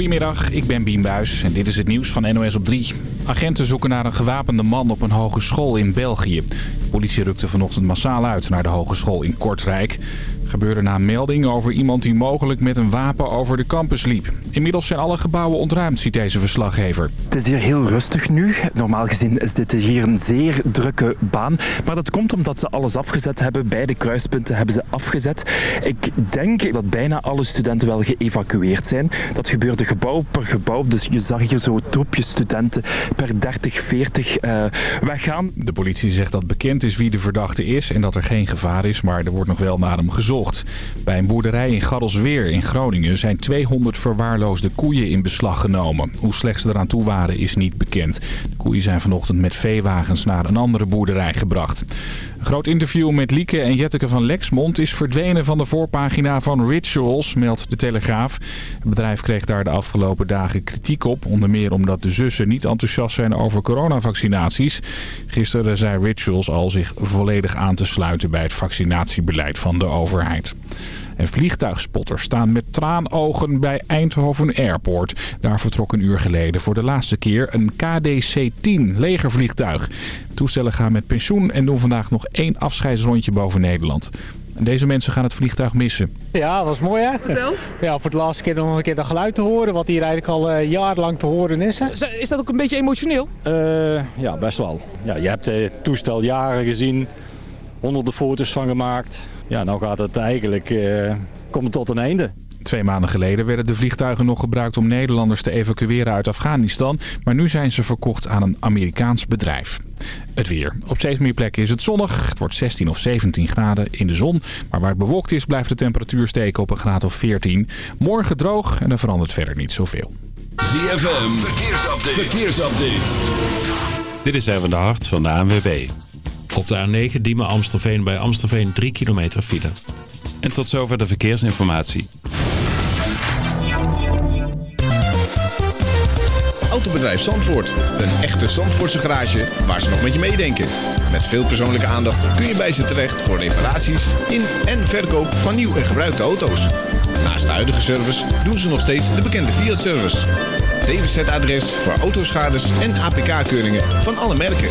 Goedemiddag, ik ben Bien Buijs en dit is het nieuws van NOS op 3. Agenten zoeken naar een gewapende man op een hogeschool in België. De politie rukte vanochtend massaal uit naar de hogeschool in Kortrijk gebeurde na melding over iemand die mogelijk met een wapen over de campus liep. Inmiddels zijn alle gebouwen ontruimd, ziet deze verslaggever. Het is hier heel rustig nu. Normaal gezien is dit hier een zeer drukke baan. Maar dat komt omdat ze alles afgezet hebben. Beide kruispunten hebben ze afgezet. Ik denk dat bijna alle studenten wel geëvacueerd zijn. Dat gebeurde gebouw per gebouw. Dus je zag hier zo troepjes studenten per 30, 40 uh, weggaan. De politie zegt dat bekend is wie de verdachte is en dat er geen gevaar is. Maar er wordt nog wel naar hem gezocht. Bij een boerderij in Garrelsweer in Groningen zijn 200 verwaarloosde koeien in beslag genomen. Hoe slecht ze eraan toe waren is niet bekend. De koeien zijn vanochtend met veewagens naar een andere boerderij gebracht. Groot interview met Lieke en Jetteke van Lexmond is verdwenen van de voorpagina van Rituals, meldt de Telegraaf. Het bedrijf kreeg daar de afgelopen dagen kritiek op. Onder meer omdat de zussen niet enthousiast zijn over coronavaccinaties. Gisteren zei Rituals al zich volledig aan te sluiten bij het vaccinatiebeleid van de overheid. En vliegtuigspotters staan met traanogen bij Eindhoven Airport. Daar vertrok een uur geleden voor de laatste keer een KDC-10 legervliegtuig. toestellen gaan met pensioen en doen vandaag nog één afscheidsrondje boven Nederland. Deze mensen gaan het vliegtuig missen. Ja, dat was mooi hè? Vertel. Ja, voor de laatste keer nog een keer dat geluid te horen, wat hier eigenlijk al uh, jarenlang te horen is. Hè? Is dat ook een beetje emotioneel? Uh, ja, best wel. Ja, je hebt het toestel jaren gezien, honderden foto's van gemaakt. Ja, nou gaat het eigenlijk uh, komt tot een einde. Twee maanden geleden werden de vliegtuigen nog gebruikt om Nederlanders te evacueren uit Afghanistan. Maar nu zijn ze verkocht aan een Amerikaans bedrijf. Het weer. Op steeds meer plekken is het zonnig. Het wordt 16 of 17 graden in de zon. Maar waar het bewolkt is blijft de temperatuur steken op een graad of 14. Morgen droog en er verandert verder niet zoveel. ZFM. Verkeersupdate. Verkeersupdate. Dit is even de hart van de ANWB. Op de A9 Diemen Amstelveen bij Amstelveen 3 kilometer file. En tot zover de verkeersinformatie. Autobedrijf Zandvoort. Een echte Zandvoortse garage waar ze nog met je meedenken. Met veel persoonlijke aandacht kun je bij ze terecht voor reparaties in en verkoop van nieuw en gebruikte auto's. Naast de huidige service doen ze nog steeds de bekende Fiat-service. DWZ-adres voor autoschades en APK-keuringen van alle merken.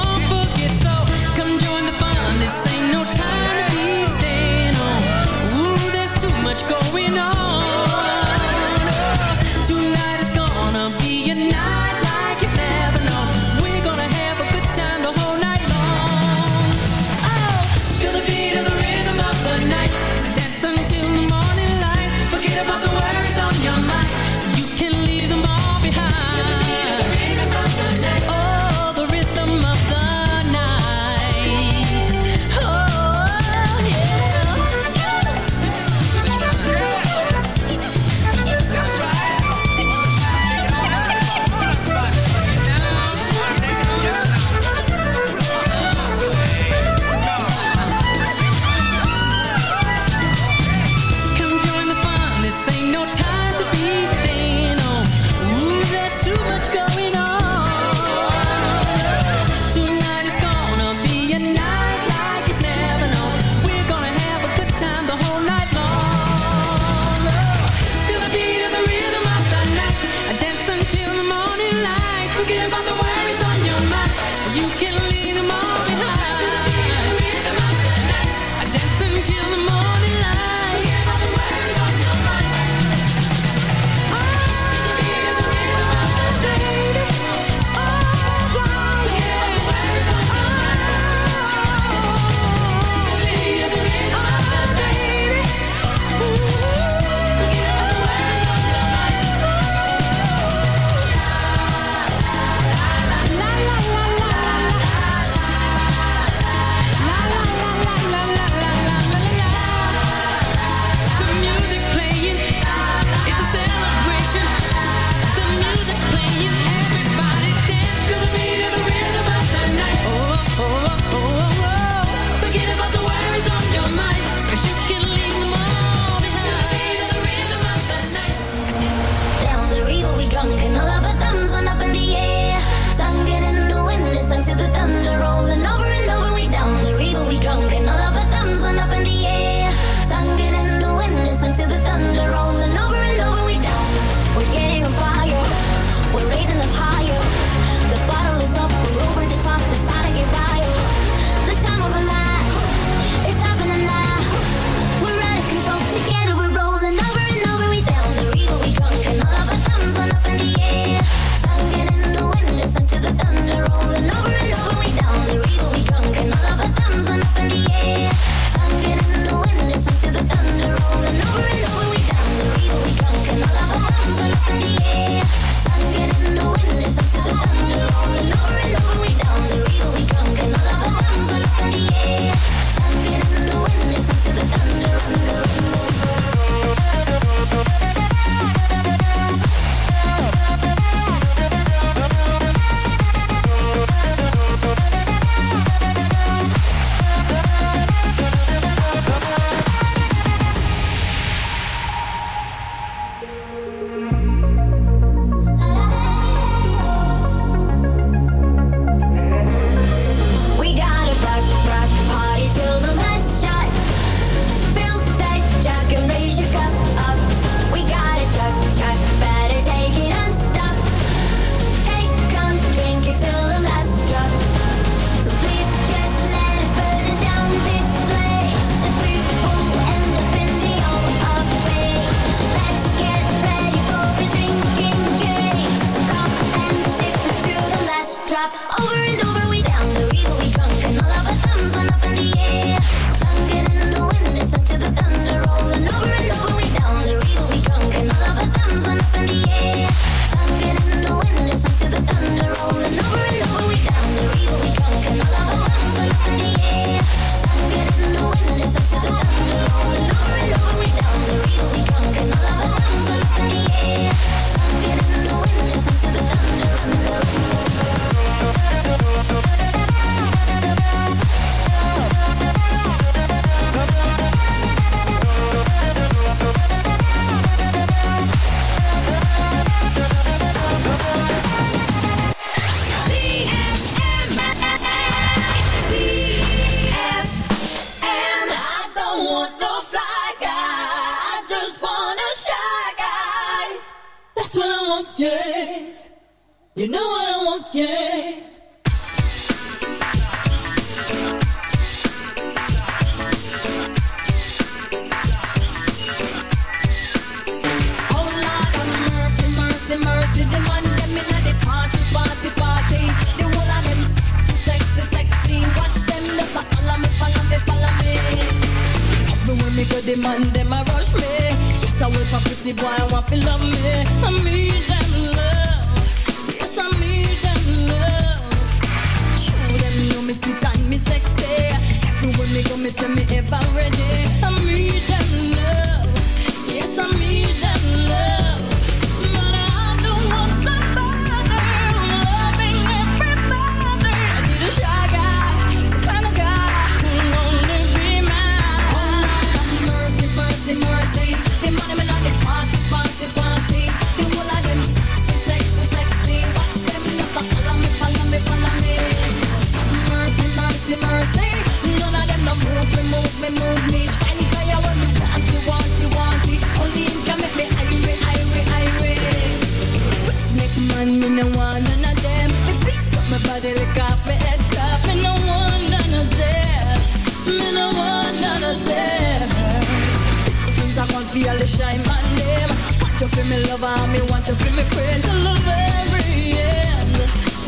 Things I can't feel, they shine my name. Want you feel me lover, me want to feel me friend. To love every end,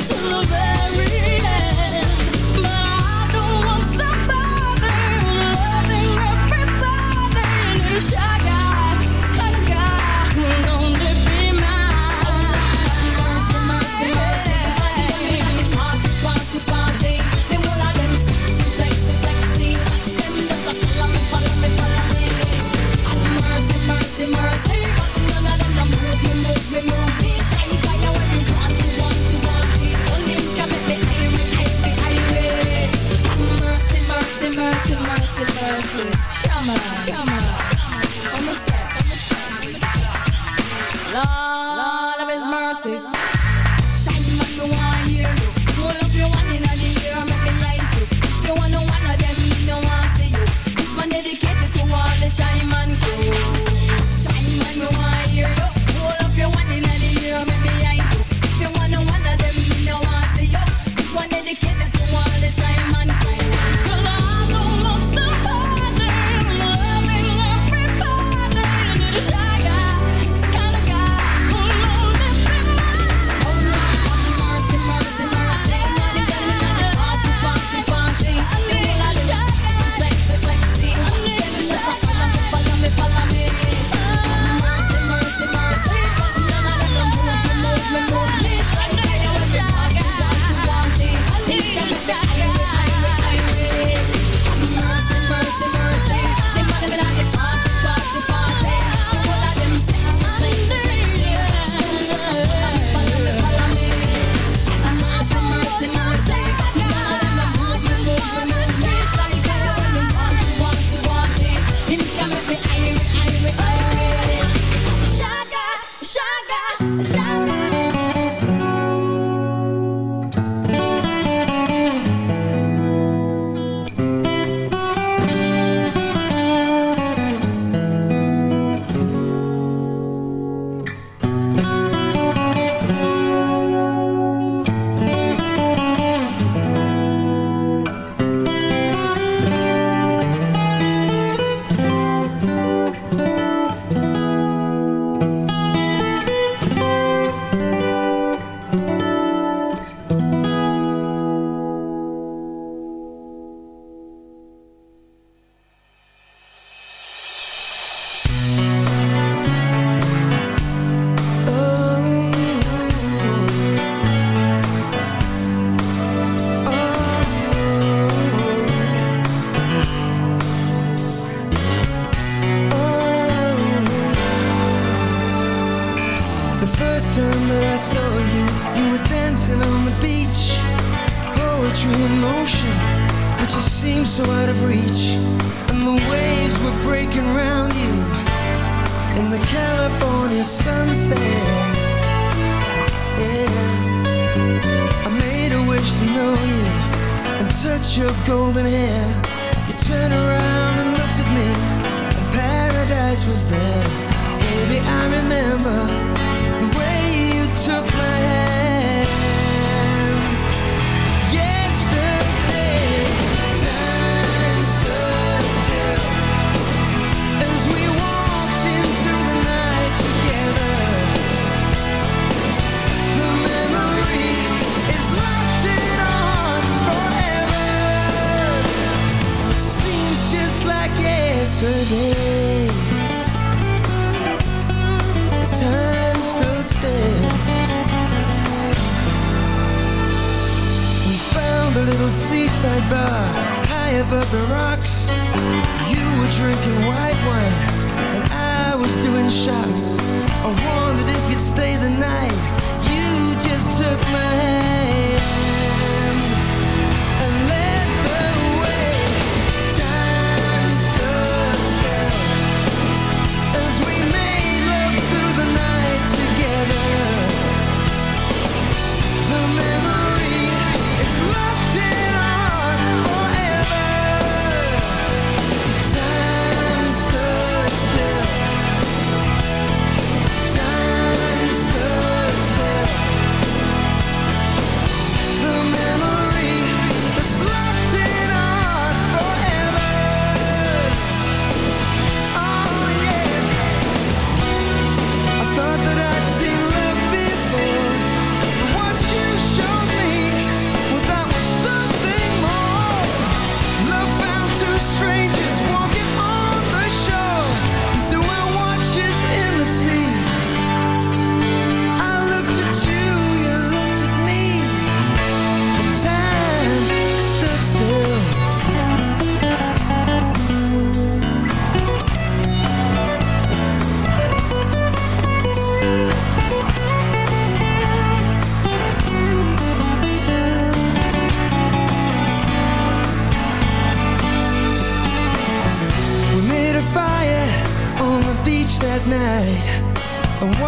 to love every first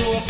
so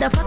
Woman,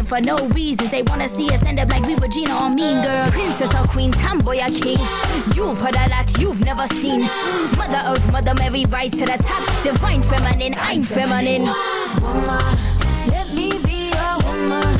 And for no reasons, they wanna see us end up like we Regina or Mean Girl. Princess or Queen, tomboy or king. You've heard a lot you've never seen. Mother Earth, Mother Mary, rise to the top. Divine feminine, I'm feminine. woman. Let me be woman. Woman,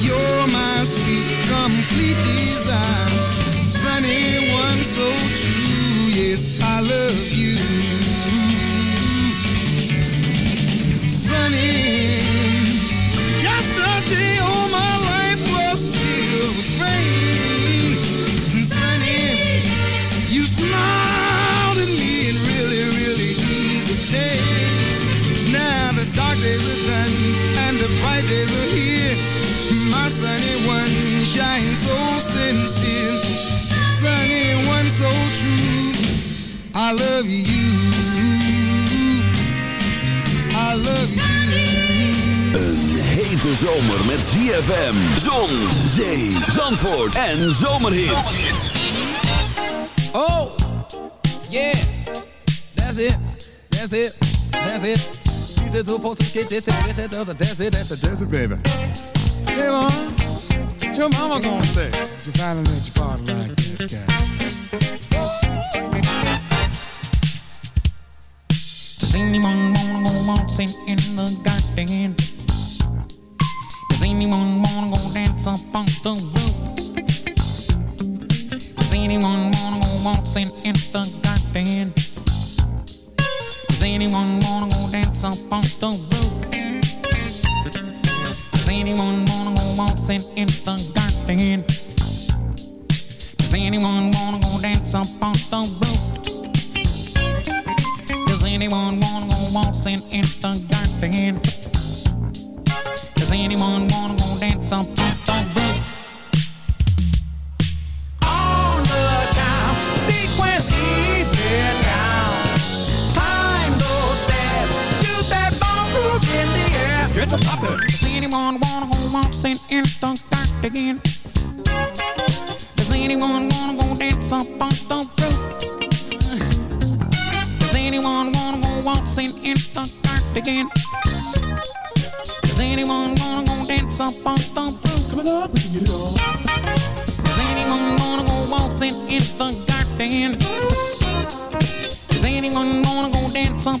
You're my sweet, complete desire. Sunny, one so true. Yes, I love you. Sunny, yesterday all my life was filled with rain. Sunny, you smiled at me and really, really eased the day. Now the dark days are done and the bright days are sunny one shines so sincere. Sunny one so true. I love you. I love you. Een hete zomer met ZFM, zon, zee, zandvoort en zomerhits. Oh, yeah, that's it, that's it, that's it. She's a two get it, get it, that's it, that's it, that's it, baby. Hey, mom, what your mama gonna say? If you finally let your body like this guy. Does anyone wanna go waltzing in the garden? Does anyone wanna go dance up on the roof? Does anyone wanna go waltzing in the garden? Does anyone wanna go dance up on the roof? Anyone wanna go in the garden? Does anyone wanna go dance up on the roof? Does anyone wanna go waltzing in the garden? Does anyone wanna go dance up on the roof? On the time, sequence even down. Climb those stairs, that in the air. Get to poppin'. Wanna in the garden? Does anyone wanna go dance up on the roof? Does anyone wanna go waltzing in the garden? Does anyone wanna go dance up on the roof? Come on up, we can get it on. Does anyone wanna go waltzing in the garden? Does anyone wanna go dance up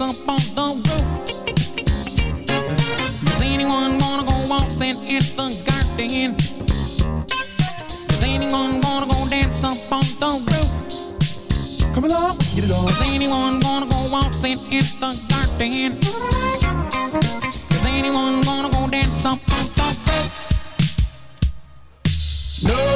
lights up on the roof. Does anyone gonna go waltzing in the garden? Is anyone gonna go dance up on the roof? Come along, get it on. Does anyone gonna go waltzing in the garden? Is anyone gonna go dance up on the roof? No.